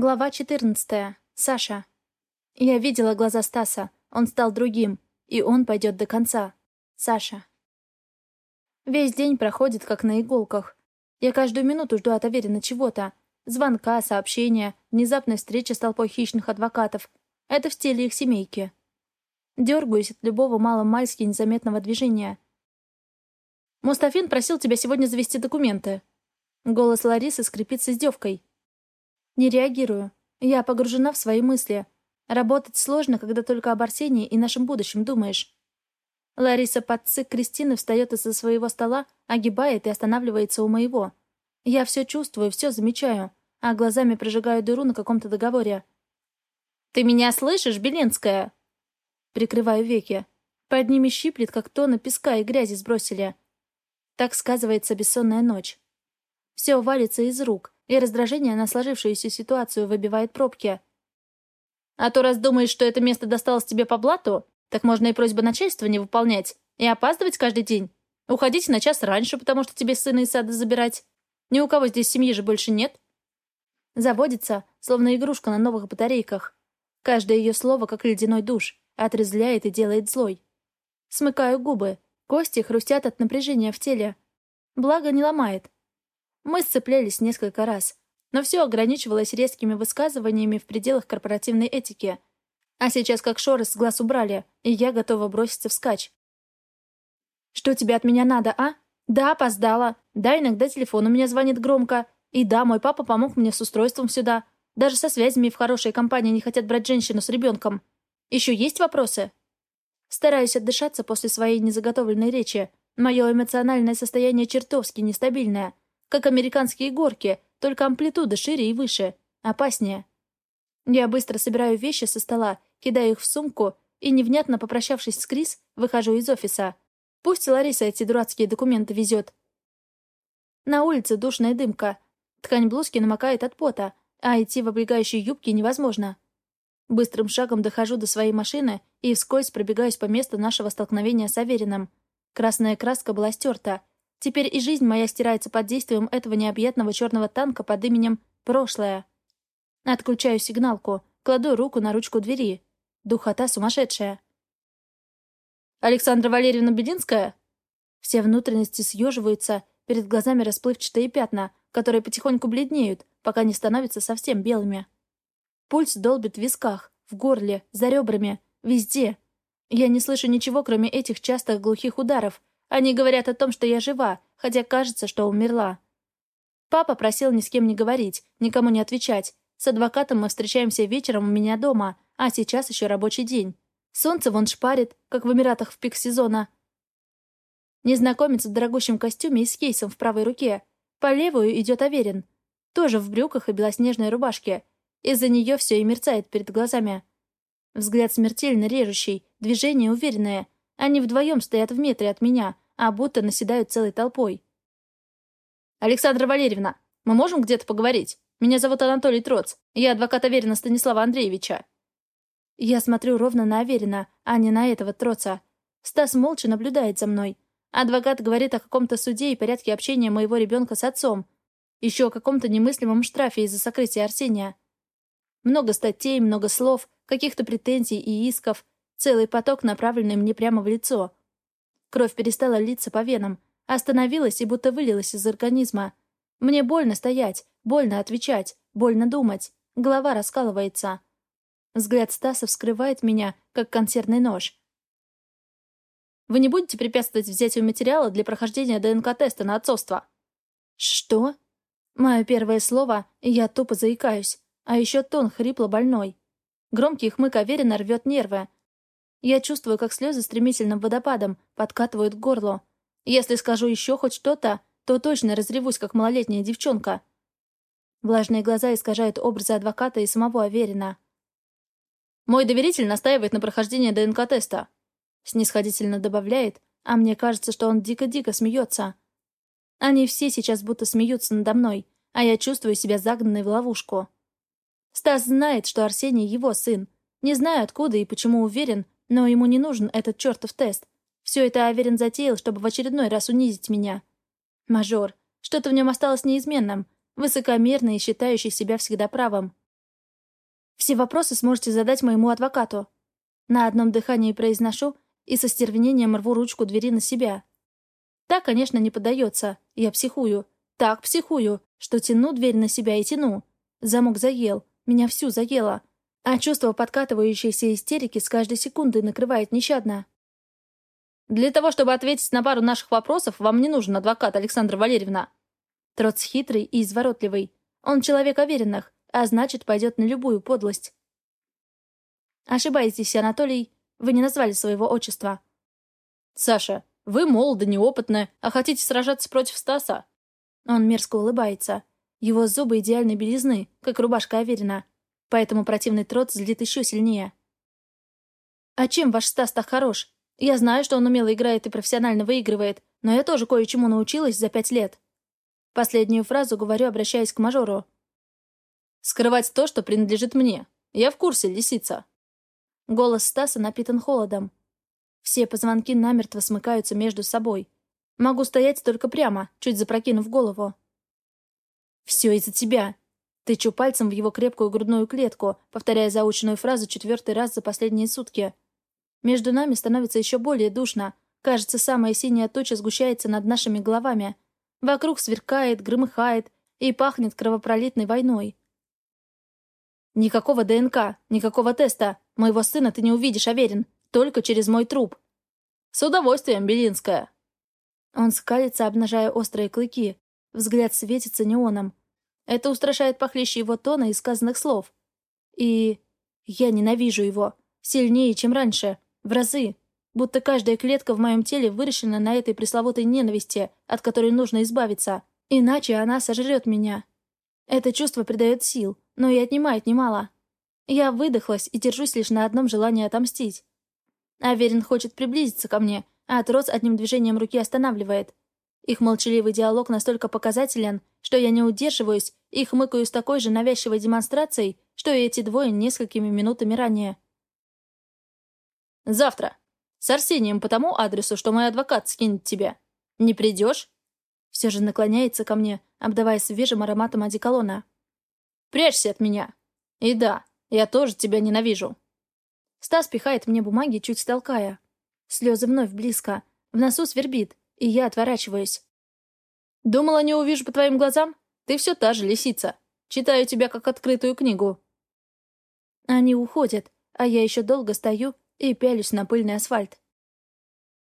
Глава 14. Саша. Я видела глаза Стаса. Он стал другим. И он пойдет до конца. Саша. Весь день проходит, как на иголках. Я каждую минуту жду от Аверина чего-то. Звонка, сообщения, внезапной встречи с толпой хищных адвокатов. Это в стиле их семейки. Дергаюсь от любого маломальски незаметного движения. «Мустафин просил тебя сегодня завести документы». Голос Ларисы скрипит с издевкой. Не реагирую. Я погружена в свои мысли. Работать сложно, когда только об Арсении и нашем будущем думаешь. Лариса под цик Кристины встает из-за своего стола, огибает и останавливается у моего. Я все чувствую, все замечаю, а глазами прожигаю дыру на каком-то договоре. «Ты меня слышишь, Белинская?» Прикрываю веки. Под ними щиплет, как тонна песка и грязи сбросили. Так сказывается бессонная ночь. Все валится из рук, и раздражение на сложившуюся ситуацию выбивает пробки. А то раз думаешь, что это место досталось тебе по блату, так можно и просьбу начальства не выполнять и опаздывать каждый день. Уходить на час раньше, потому что тебе сына из сада забирать. Ни у кого здесь семьи же больше нет. Заводится, словно игрушка на новых батарейках. Каждое ее слово, как ледяной душ, отрезляет и делает злой. Смыкаю губы, кости хрустят от напряжения в теле. Благо не ломает, мы сцеплялись несколько раз, но все ограничивалось резкими высказываниями в пределах корпоративной этики. А сейчас как шоры с глаз убрали, и я готова броситься вскачь. «Что тебе от меня надо, а? Да, опоздала. Да, иногда телефон у меня звонит громко. И да, мой папа помог мне с устройством сюда. Даже со связями в хорошей компании не хотят брать женщину с ребенком. Еще есть вопросы?» Стараюсь отдышаться после своей незаготовленной речи. Мое эмоциональное состояние чертовски нестабильное — как американские горки, только амплитуда шире и выше. Опаснее. Я быстро собираю вещи со стола, кидаю их в сумку и, невнятно попрощавшись с Крис, выхожу из офиса. Пусть Лариса эти дурацкие документы везет. На улице душная дымка. Ткань блузки намокает от пота, а идти в облегающей юбке невозможно. Быстрым шагом дохожу до своей машины и вскользь пробегаюсь по месту нашего столкновения с Авериным. Красная краска была стерта, Теперь и жизнь моя стирается под действием этого необъятного черного танка под именем «Прошлое». Отключаю сигналку, кладу руку на ручку двери. Духота сумасшедшая. «Александра Валерьевна Бединская?» Все внутренности съеживаются, перед глазами расплывчатые пятна, которые потихоньку бледнеют, пока не становятся совсем белыми. Пульс долбит в висках, в горле, за ребрами, везде. Я не слышу ничего, кроме этих частых глухих ударов, они говорят о том, что я жива, хотя кажется, что умерла. Папа просил ни с кем не говорить, никому не отвечать. С адвокатом мы встречаемся вечером у меня дома, а сейчас еще рабочий день. Солнце вон шпарит, как в Эмиратах в пик сезона. Незнакомец в дорогущем костюме и с кейсом в правой руке. По левую идет Аверин. Тоже в брюках и белоснежной рубашке. Из-за нее все и мерцает перед глазами. Взгляд смертельно режущий, движение уверенное — они вдвоем стоят в метре от меня, а будто наседают целой толпой. «Александра Валерьевна, мы можем где-то поговорить? Меня зовут Анатолий Троц. Я адвокат Аверина Станислава Андреевича». Я смотрю ровно на Аверина, а не на этого Троца. Стас молча наблюдает за мной. Адвокат говорит о каком-то суде и порядке общения моего ребенка с отцом. Еще о каком-то немыслимом штрафе из-за сокрытия Арсения. Много статей, много слов, каких-то претензий и исков, Целый поток, направленный мне прямо в лицо. Кровь перестала литься по венам, остановилась и будто вылилась из организма. Мне больно стоять, больно отвечать, больно думать. Голова раскалывается. Взгляд Стаса вскрывает меня, как консервный нож. «Вы не будете препятствовать взятию материала для прохождения ДНК-теста на отцовство?» «Что?» Мое первое слово, и я тупо заикаюсь. А еще тон хрипло-больной. Громкий хмык Аверина рвет нервы, я чувствую, как слезы стремительным водопадом подкатывают к горлу. Если скажу еще хоть что-то, то точно разревусь, как малолетняя девчонка. Влажные глаза искажают образы адвоката и самого Аверина. «Мой доверитель настаивает на прохождении ДНК-теста», — снисходительно добавляет, а мне кажется, что он дико-дико смеется. Они все сейчас будто смеются надо мной, а я чувствую себя загнанной в ловушку. Стас знает, что Арсений его сын. Не знаю, откуда и почему уверен, но ему не нужен этот чертов тест. Все это Аверин затеял, чтобы в очередной раз унизить меня. Мажор. Что-то в нем осталось неизменным. Высокомерный и считающий себя всегда правым. Все вопросы сможете задать моему адвокату. На одном дыхании произношу и со стервенением рву ручку двери на себя. Так, конечно, не поддается. Я психую. Так психую, что тяну дверь на себя и тяну. Замок заел. Меня всю заело. А чувство подкатывающейся истерики с каждой секундой накрывает нещадно. Для того, чтобы ответить на пару наших вопросов, вам не нужен адвокат, Александра Валерьевна. Троц хитрый и изворотливый. Он человек уверенных, а значит, пойдет на любую подлость. Ошибаетесь, Анатолий. Вы не назвали своего отчества. Саша, вы молоды, неопытны, а хотите сражаться против Стаса? Он мерзко улыбается. Его зубы идеальной белизны, как рубашка Аверина. Поэтому противный трот злит еще сильнее. «А чем ваш Стас так хорош? Я знаю, что он умело играет и профессионально выигрывает, но я тоже кое-чему научилась за пять лет». Последнюю фразу говорю, обращаясь к мажору. «Скрывать то, что принадлежит мне. Я в курсе, лисица». Голос Стаса напитан холодом. Все позвонки намертво смыкаются между собой. Могу стоять только прямо, чуть запрокинув голову. «Все из-за тебя!» Тычу пальцем в его крепкую грудную клетку, повторяя заученную фразу четвертый раз за последние сутки. Между нами становится еще более душно. Кажется, самая синяя туча сгущается над нашими головами. Вокруг сверкает, громыхает и пахнет кровопролитной войной. «Никакого ДНК, никакого теста. Моего сына ты не увидишь, Аверин. Только через мой труп». «С удовольствием, Белинская». Он скалится, обнажая острые клыки. Взгляд светится неоном. Это устрашает похлеще его тона и сказанных слов. И я ненавижу его. Сильнее, чем раньше. В разы. Будто каждая клетка в моем теле выращена на этой пресловутой ненависти, от которой нужно избавиться. Иначе она сожрет меня. Это чувство придает сил, но и отнимает немало. Я выдохлась и держусь лишь на одном желании отомстить. Аверин хочет приблизиться ко мне, а Трос одним движением руки останавливает. Их молчаливый диалог настолько показателен, что я не удерживаюсь и хмыкаю с такой же навязчивой демонстрацией, что и эти двое несколькими минутами ранее. «Завтра. С Арсением по тому адресу, что мой адвокат скинет тебя. Не придешь?» Все же наклоняется ко мне, обдавая свежим ароматом одеколона. «Прячься от меня. И да, я тоже тебя ненавижу». Стас пихает мне бумаги, чуть толкая. Слезы вновь близко. В носу свербит, и я отворачиваюсь. «Думала, не увижу по твоим глазам? Ты все та же лисица. Читаю тебя как открытую книгу». Они уходят, а я еще долго стою и пялюсь на пыльный асфальт.